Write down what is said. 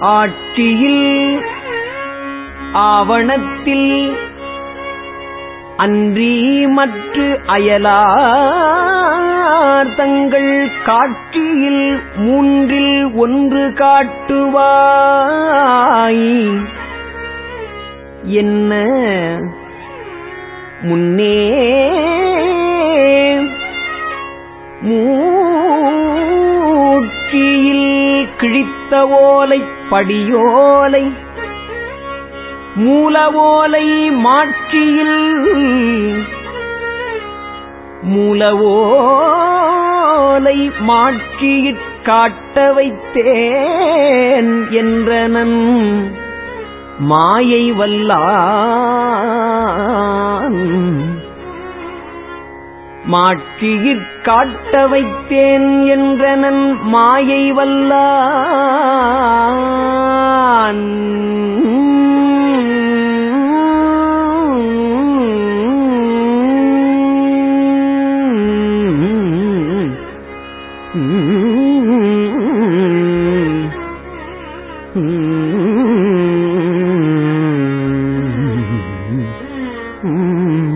ஆட்சியில் ஆவணத்தில் அன்றி மற்ற அயலார் தங்கள் காட்சியில் மூன்றில் ஒன்று காட்டுவாய். என்ன முன்னே மூ கிழித்த ஓலை படியோலை மூலவோலை மாட்சியில் மூலவோலை மாட்சியிற் காட்ட வைத்தேன் என்றனன். மாயை வல்லான் மாட்சியிற் காட்ட வைத்தேன் என்றனன் மாயை வல்லான் Mm-hmm.